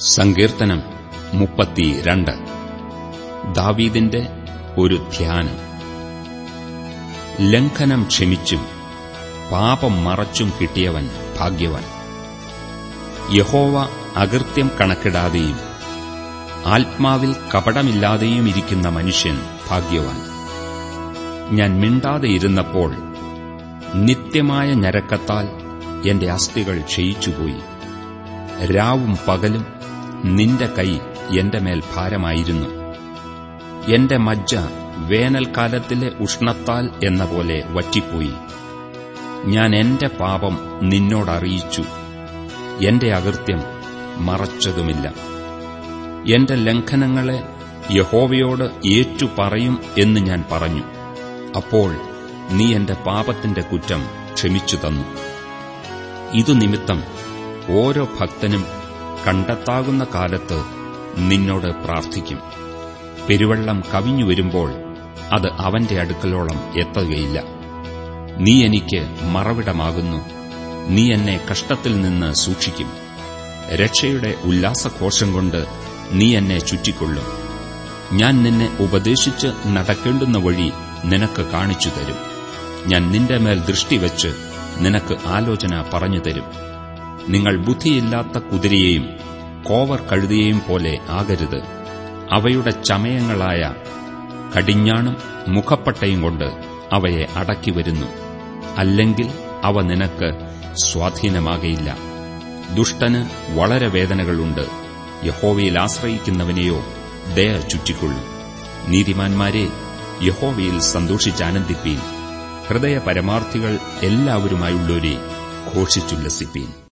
സങ്കീർത്തനം മുപ്പത്തിരണ്ട്. ദാവീദിന്റെ ഒരു ധ്യാനം. ലംഘനം ക്ഷമിച്ചും പാപം മറച്ചും കിട്ടിയവൻ ഭാഗ്യവാൻ. യഹോവ അകൃത്യം കണക്കിടാതെയും ആത്മാവിൽ കപടമില്ലാതെയും ഇരിക്കുന്ന മനുഷ്യൻ ഭാഗ്യവാൻ. ഞാൻ മിണ്ടാതെ ഇരുന്നപ്പോൾ നിത്യമായ ഞരക്കത്താൽ എന്റെ അസ്ഥികൾ ക്ഷയിച്ചുപോയി. രാവും പകലും നിന്റെ കൈ എന്റെ മേൽ ഭാരമായിരുന്നു. എന്റെ മജ്ജ വേനൽക്കാലത്തിലെ ഉഷ്ണത്താൽ എന്ന പോലെ വറ്റിപ്പോയി. ഞാൻ എന്റെ പാപം നിന്നോടറിയിച്ചു. എന്റെ അകൃത്യം മറച്ചതുമില്ല. എന്റെ ലംഘനങ്ങളെ യഹോവയോട് ഏറ്റുപറയും എന്ന് ഞാൻ പറഞ്ഞു. അപ്പോൾ നീ എന്റെ പാപത്തിന്റെ കുറ്റം ക്ഷമിച്ചു തന്നു ഇതു നിമിത്തം ഓരോ ഭക്തനും കണ്ടെത്താകുന്ന കാലത്ത് നിന്നോട് പ്രാർത്ഥിക്കും. പെരുവെള്ളം കവിഞ്ഞു വരുമ്പോൾ അത് അവന്റെ അടുക്കലോളം എത്തുകയില്ല. നീ എനിക്ക് മറവിടമാകുന്നു. നീ എന്നെ കഷ്ടത്തിൽ നിന്ന് സൂക്ഷിക്കും. രക്ഷയുടെ ഉല്ലാസഘോഷം കൊണ്ട് നീ എന്നെ ചുറ്റിക്കൊള്ളും. ഞാൻ നിന്നെ ഉപദേശിച്ച് നടക്കേണ്ടുന്ന വഴി നിനക്ക് കാണിച്ചു തരും. ഞാൻ നിന്റെ മേൽ ദൃഷ്ടിവെച്ച് നിനക്ക് ആലോചന പറഞ്ഞു തരും. നിങ്ങൾ ബുദ്ധിയില്ലാത്ത കുതിരയെയും കോവർ കഴുതിയെയും പോലെ ആകരുത്. അവയുടെ ചമയങ്ങളായ കടിഞ്ഞാണും മുഖപ്പട്ടയും കൊണ്ട് അവയെ അടക്കി വരുന്നു. അല്ലെങ്കിൽ അവ നിനക്ക് സ്വാധീനമാകയില്ല. ദുഷ്ടന് വളരെ വേദനകളുണ്ട്. യഹോവയിൽ ആശ്രയിക്കുന്നവനെയോ ദയ ചുറ്റിക്കൊള്ളും. നീതിമാന്മാരെ യഹോവയിൽ സന്തോഷിച്ചാനന്ദിപ്പീൻ ഹൃദയ പരമാർത്ഥികൾ എല്ലാവരുമായുള്ളവരെ ഘോഷിച്ചുല്ലസിപ്പീൻ.